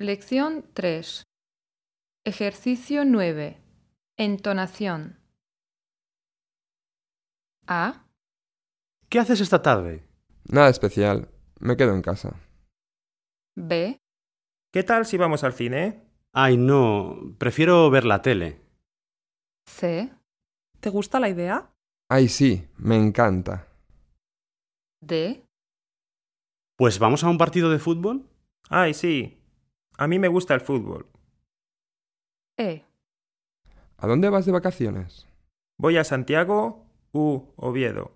Lección 3. Ejercicio 9. Entonación. A, ¿Qué haces esta tarde? Nada especial. Me quedo en casa. B, ¿Qué tal si vamos al cine? Ay, no, prefiero ver la tele. C, ¿Te gusta la idea? Ay, sí, me encanta. D, Pues vamos a un partido de fútbol. Ay, sí. A mí me gusta el fútbol. E. ¿A dónde vas de vacaciones? Voy a Santiago u Oviedo.